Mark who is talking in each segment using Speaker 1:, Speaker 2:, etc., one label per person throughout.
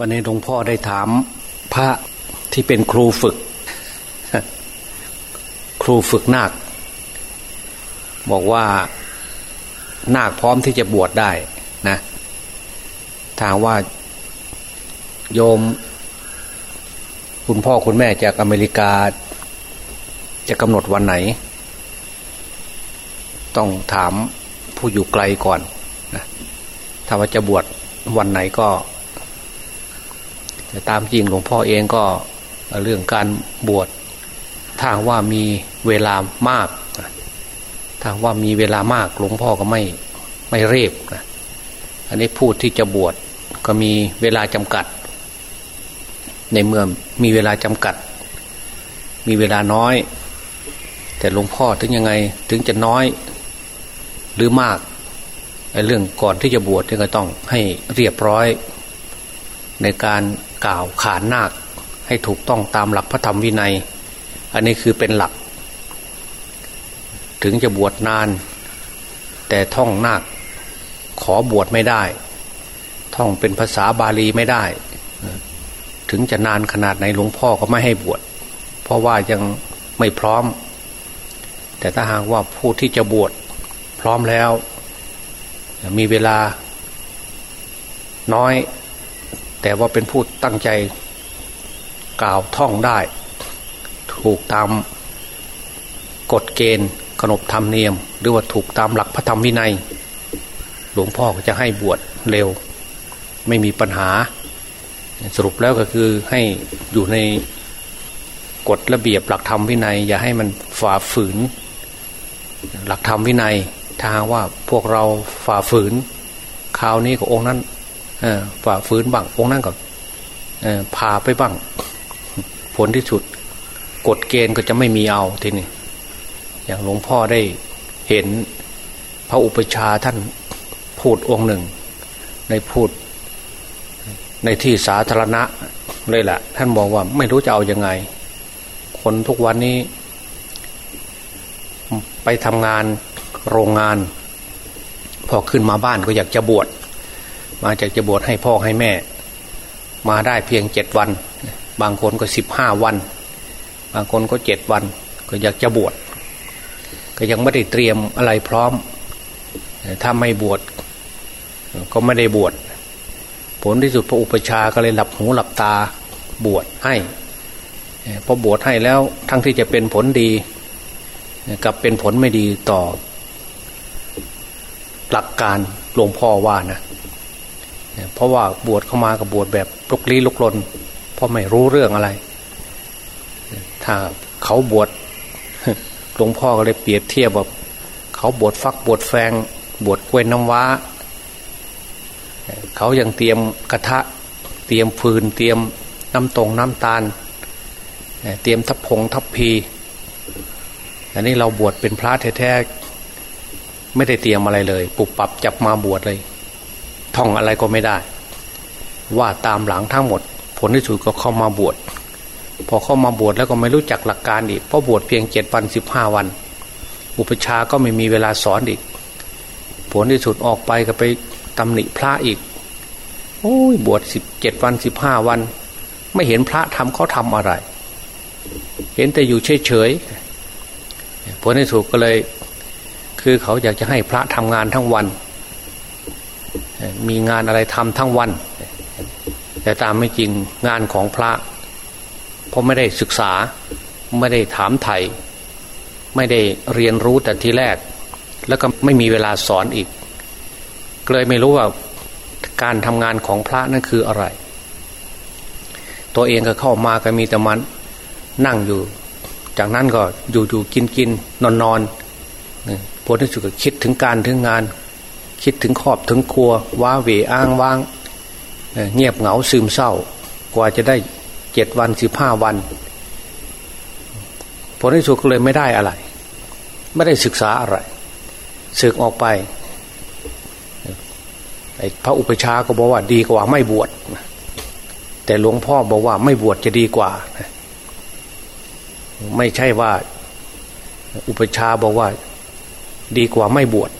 Speaker 1: วันนี้หลวงพ่อได้ถามพระที่เป็นครูฝึก ครูฝึกนาค บอกว่านาคพร้อมที่จะบวชได้นะถามว่าโยม คุณพ่อคุณแม่จากอเมริกา จะกำหนดวันไหน ต้องถามผู้อยู่ไกลก่อนนะถ้าว่าจะบวชวันไหนก็ แต่ตามจริงหลวงพ่อเองก็เรื่องการบวชถ้าว่ามีเวลามากถ้าว่ามีเวลามากหลวงพ่อก็ไม่ไม่เรีบนะอันนี้พูดที่จะบวชก็มีเวลาจำกัด ในเมื่อมีเวลาจำกัด มีเวลาน้อย แต่หลวงพ่อถึงยังไงถึงจะน้อยหรือมากเรื่องก่อนที่จะบวชก็ต้องให้เรียบร้อย ในการ กล่าวขานนาคให้ถูกต้องตามหลักพระธรรมวินัย อันนี้คือเป็นหลัก ถึงจะบวชนาน แต่ท่องนาคขอบวชไม่ได้ ท่องเป็นภาษาบาลีไม่ได้ ถึงจะนานขนาดไหนหลวงพ่อก็ไม่ให้บวช เพราะว่ายังไม่พร้อม แต่ถ้าหากว่าผู้ที่จะบวชพร้อมแล้ว มีเวลาน้อย แต่ว่าเป็นผู้ตั้งใจกล่าวท่องได้ ถูกตามกฎเกณฑ์ ขนบธรรมเนียม หรือว่าถูกตามหลักพระธรรมวินัย หลวงพ่อก็จะให้บวชเร็ว ไม่มีปัญหา สรุปแล้วก็คือให้อยู่ในกฎระเบียบหลักธรรมวินัย อย่าให้มันฝ่าฝืน หลักธรรมวินัยถ้าว่าพวกเราฝ่าฝืนคราวนี้ก็องค์นั้น ฝ่าฝืนบ้างองนั้นก็พาไปบ้าง ผลที่สุด กฎเกณฑ์ก็จะไม่มีเอาทีนี้อย่างหลวงพ่อได้เห็นพระอุปชาท่านพูดองค์หนึ่ง ในพูด ในที่สาธารณะเลยแหละท่านบอกว่าไม่รู้จะเอาอยัางไง คนทุกวันนี้ ไปทำงานโรงงาน พอขึ้นมาบ้านก็อยากจะบวช มาจากจะบวชให้พ่อให้แม่ มาได้เพียงเจ็ดวัน บางคนก็สิบห้าวัน บางคนก็เจ็ดวัน ก็อยากจะบวชก็ยังไม่ได้เตรียมอะไรพร้อม ถ้าไม่บวชก็ไม่ได้บวชผลที่สุดพระอุปชาก็เลยหลับหูหลับตาบวชให้พอบวชให้แล้วทั้งที่จะเป็นผลดีกับเป็นผลไม่ดีต่อ หลักการหลวงพ่อว่านะ เพราะว่าบวชเข้ามากับบวชแบบลุกลี้ลุกลนเพราะไม่รู้เรื่องอะไร ถ้าเขาบวชหลวงพ่อก็เลยเปรียบเทียบแบบเขาบวชฟักบวชแฟง บวชกล้วยน้ำว้า เขายังเตรียมกระทะ เตรียมฟืน เตรียมน้ำตรงน้ำตาล เตรียมทับพงทับพี อันนี้เราบวชเป็นพระแท้ๆไม่ได้เตรียมอะไรเลย ปุบปับจับมาบวชเลย ท่องอะไรก็ไม่ได้ ว่าตามหลังทั้งหมด ผลที่สุดก็เข้ามาบวชพอเข้ามาบวชแล้วก็ไม่รู้จักหลักการอีกเพราะบวชเพียงเจ็ดวันสิบห้าวัน อุปชาก็ไม่มีเวลาสอนอีก ผลที่สุดออกไปก็ไปตำหนิพระอีก โอ้ยบวชสิบเจ็ดวันสิบห้าวัน ไม่เห็นพระทำเขาทำอะไร เห็นแต่อยู่เฉยเฉยผลที่สุดก็เลย คือเขาอยากจะให้พระทำงานทั้งวัน มีงานอะไรทำทั้งวัน แต่ตามไม่จริงงานของพระ เพราะไม่ได้ศึกษาไม่ได้ถามไถ่ไม่ได้เรียนรู้แต่ทีแรก แล้วก็ไม่มีเวลาสอนอีกเลยไม่รู้ว่าการทำงานของพระนั่นคืออะไร ตัวเองก็เข้ามาก็มีแต่มันนั่งอยู่ จากนั้นก็อยู่อยู่กินกินนอนนอนพอที่สุดก็คิดถึงการถึงงาน คิดถึงขอบถึงครัว ว้าเหวอ้างว้างเงียบเหงาซึมเศร้า กว่าจะได้เจ็ดวันสิบห้าวันผลที่สุดก็เลยไม่ได้อะไร ไม่ได้ศึกษาอะไรศึกออกไปไอ้พระอุปชาก็บอกว่าดีกว่าไม่บวชแต่หลวงพ่อบอกว่าไม่บวชจะดีกว่า ไม่ใช่ว่า อุปชาบอกว่า ดีกว่าไม่บวช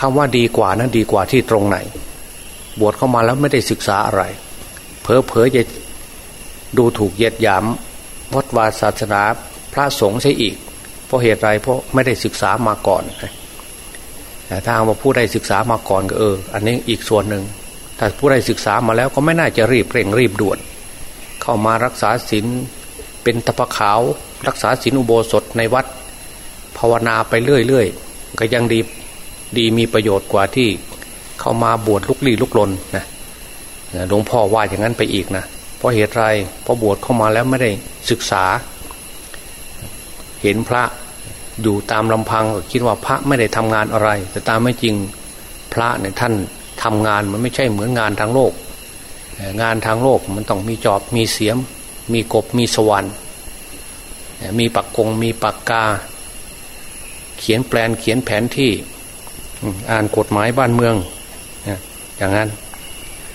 Speaker 1: คำว่าดีกว่านั้นดีกว่าที่ตรงไหน บวชเข้ามาแล้วไม่ได้ศึกษาอะไร เพอเพอจะดูถูกเยียดหยามวัดวาศาสนาพระสงฆ์ใช่อีก เพราะเหตุไรเพราะไม่ได้ศึกษามาก่อนแต่ถ้าว่าผู้ได้ศึกษามาก่อนก็เออ อันนี้อีกส่วนหนึ่งถ้าผู้ได้ศึกษามาแล้วก็ไม่น่าจะรีบเร่งรีบด่วน เข้ามารักษาศีลเป็นตะปะขาว รักษาศีลอุโบสถในวัด ภาวนาไปเรื่อยๆก็ยังดี ดีมีประโยชน์กว่าที่เข้ามาบวชลุกลี้ลุกลนนะหลวงพ่อว่าอย่างนั้นไปอีกนะเพราะเหตุไรเพราะบวชเข้ามาแล้วไม่ได้ศึกษา เห็นพระอยู่ตามลำพังก็คิดว่าพระไม่ได้ทำงานอะไร แต่ตามไม่จริงพระเนี่ยท่านทำงานมันไม่ใช่เหมือนงานทางโลก งานทางโลกมันต้องมีจอบมีเสียม มีกบมีสวรรค์มีปักกงมีปากกา เขียนแปลนเขียนแผนที่ อ่านกฎหมายบ้านเมืองอย่างนั้น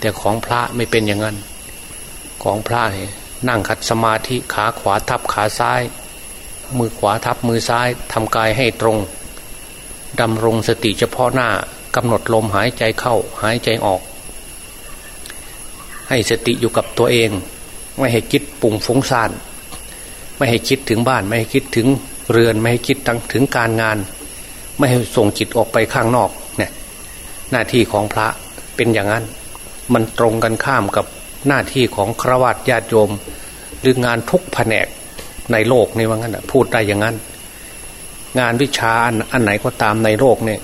Speaker 1: แต่ของพระไม่เป็นอย่างนั้น ของพระนั่งขัดสมาธิขาขวาทับขาซ้าย มือขวาทับมือซ้ายทำกายให้ตรงดำรงสติเฉพาะหน้ากำหนดลมหายใจเข้าหายใจออก ให้สติอยู่กับตัวเอง ไม่ให้คิดปุ่งฟุ้งซ่าน ไม่ให้คิดถึงบ้าน ไม่ให้คิดถึงเรือน ไม่ให้คิดถึงการงาน ไม่ให้ส่งจิตออกไปข้างนอกเนี่ยหน้าที่ของพระเป็นอย่างนั้น มันตรงกันข้ามกับหน้าที่ของครวัตญาติโยม หรืองานทุกแผนกในโลกนี่ว่างั้นพูดได้อย่างนั้น งานวิชาอันไหนก็ตามในโลกเนี่ย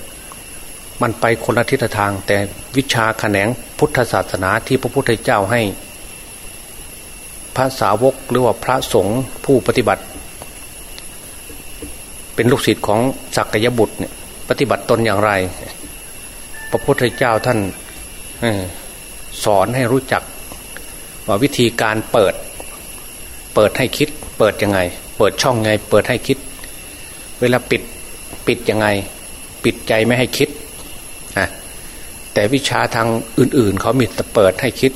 Speaker 1: มันไปคนละทิศทาง แต่วิชาแขนงพุทธศาสนาที่พระพุทธเจ้าให้ พระสาวกหรือว่าพระสงฆ์ผู้ปฏิบัติ เป็นลูกศิษย์ของสักยบุตรเนี่ยปฏิบัติตนอย่างไร พระพุทธเจ้าท่านสอนให้รู้จักว่าวิธีการเปิด เปิดให้คิด เปิดยังไง เปิดช่องไง เปิดให้คิด เวลาปิดปิดยังไง ปิดใจไม่ให้คิดแต่วิชาทางอื่น ๆ เขามีแต่เปิดให้คิด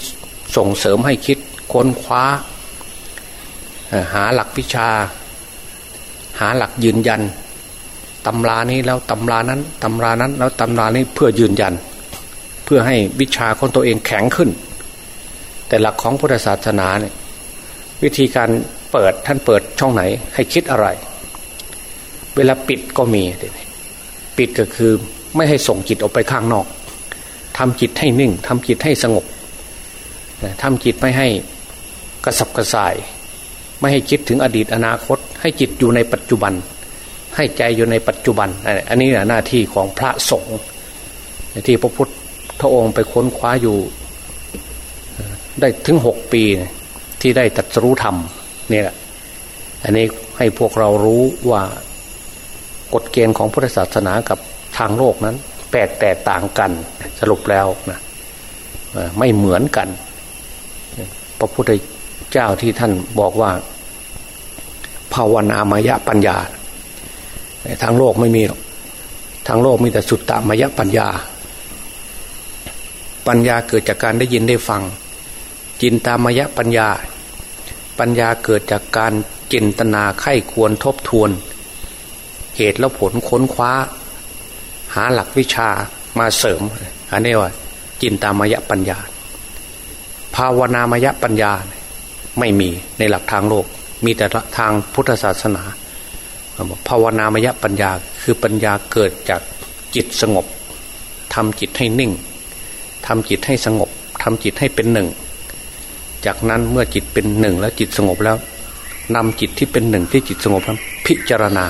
Speaker 1: ส่งเสริมให้คิด ค้นคว้า หาหลักวิชา หาหลักยืนยันตำรานี้แล้วตำรานั้นตำรานั้นแล้วตำรานี้เพื่อยืนยัน เพื่อให้วิชาของตัวเองแข็งขึ้น แต่หลักของพุทธศาสนาเนี่ยวิธีการเปิดท่านเปิดช่องไหน ให้คิดอะไร เวลาปิดก็มี ปิดก็คือไม่ให้ส่งจิตออกไปข้างนอกทำจิตให้นิ่งทำจิตให้สงบทำจิตไม่ให้กระสับกระส่าย ไม่ให้คิดถึงอดีตอนาคต ให้จิตอยู่ในปัจจุบัน ให้ใจอยู่ในปัจจุบัน อันนี้หน้าที่ของพระสงฆ์ที่พระพุทธองค์ไปค้นคว้าอยู่ ได้ถึงหกปีที่ได้ตัดรู้ธรรมนี่ยอันนี้ให้พวกเรารู้ว่ากฎเกณฑ์ของพุทธศาสนากับทางโลกนั้นแตกแตกต่างกันสรุปแล้วนะไม่เหมือนกัน พระพุทธเจ้าที่ท่านบอกว่า ภาวนามยปัญญาทางโลกไม่มีหรอกทางโลกมีแต่สุตตามายะปัญญา ปัญญาเกิดจากการได้ยินได้ฟัง จินตามายะปัญญา ปัญญาเกิดจากการจินตนาไข้ควรทบทวน เหตุและผลค้นคว้า หาหลักวิชามาเสริมอันนี้ว่า จินตามายะปัญญา ภาวนามายะปัญญา ไม่มีในหลักทางโลก มีแต่ทางพุทธศาสนาภาวนามยปัญญาคือปัญญาเกิดจากจิตสงบทำจิตให้นิ่งทำจิตให้สงบทำจิตให้เป็นหนึ่ง จากนั้นเมื่อจิตเป็นหนึ่งแล้วจิตสงบแล้วนำจิตที่เป็นหนึ่งที่จิตสงบนั้นพิจารณา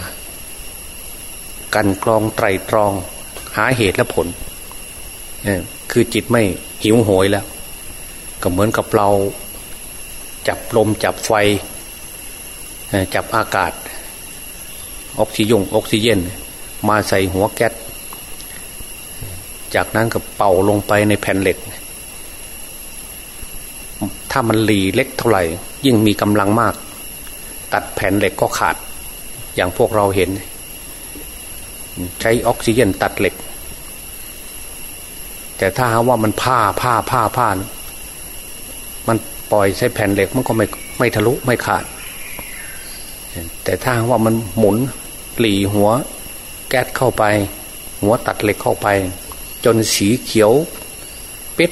Speaker 1: กันกรองไตรตรอง หาเหตุและผลคือจิตไม่หิวโหยแล้ว ก็เหมือนกับเรา จับลมจับไฟ จับอากาศ ออกซิยงออกซิเจนมาใส่หัวแก๊สจากนั้นก็เป่าลงไปในแผ่นเหล็ก ถ้ามันหลีเล็กเท่าไหร่ ยิ่งมีกำลังมาก ตัดแผ่นเหล็กก็ขาด อย่างพวกเราเห็น ใช้ออกซิเจนตัดเหล็ก แต่ถ้าหาว่ามันผ้าผ้าผ้าผ้ามันปล่อยใช้แผ่นเหล็กมันก็ไม่ไม่ทะลุไม่ขาด แต่ถ้าว่ามันหมุนหลีหัว แก๊สเข้าไป หัวตัดเหล็กเข้าไป จนสีเขียวปิด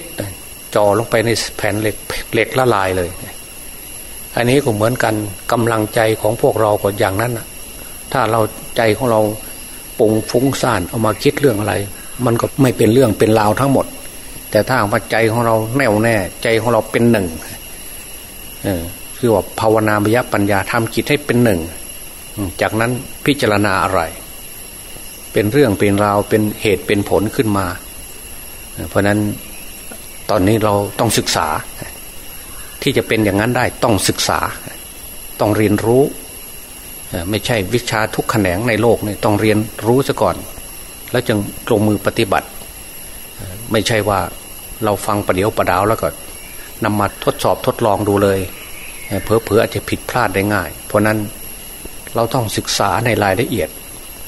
Speaker 1: จ่อลงไปในแผ่นเหล็กเหล็กละลายเลย อันนี้ก็เหมือนกันกำลังใจของพวกเราก็อย่างนั้นถ้าเราใจของเราปุงฟุ้งซ่านเอามาคิดเรื่องอะไร มันก็ไม่เป็นเรื่องเป็นราวทั้งหมด แต่ถ้าว่าใจของเราแน่วแน่ ใจของเราเป็นหนึ่งเออ คือว่าภาวนามยปัญญาทำจิตให้เป็นหนึ่ง จากนั้นพิจารณาอะไร เป็นเรื่องเป็นราวเป็นเหตุเป็นผลขึ้นมา เพราะนั้นตอนนี้เราต้องศึกษา ที่จะเป็นอย่างนั้นได้ต้องศึกษา ต้องเรียนรู้ ไม่ใช่วิชาทุกแขนงในโลกนี่ต้องเรียนรู้ซะก่อน แล้วจึงลงมือปฏิบัติ ไม่ใช่ว่าเราฟังประเดี๋ยวประดาวแล้วก็นำมาทดสอบทดลองดูเลย เพอเพออาจจะผิดพลาดได้ง่าย เพราะนั้นเราต้องศึกษาในรายละเอียด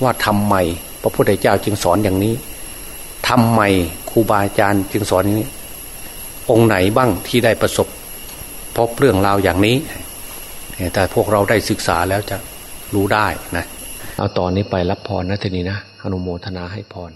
Speaker 1: ว่าทำไมพระพุทธเจ้าจึงสอนอย่างนี้ทำไมครูบาอาจารย์จึงสอนอย่างนี้ องค์ไหนบ้างที่ได้ประสบ พบเรื่องราวอย่างนี้ แต่พวกเราได้ศึกษาแล้วจะรู้ได้นะ เอาตอนนี้ไปรับพรนะทีนี้นะอนุโมทนาให้พร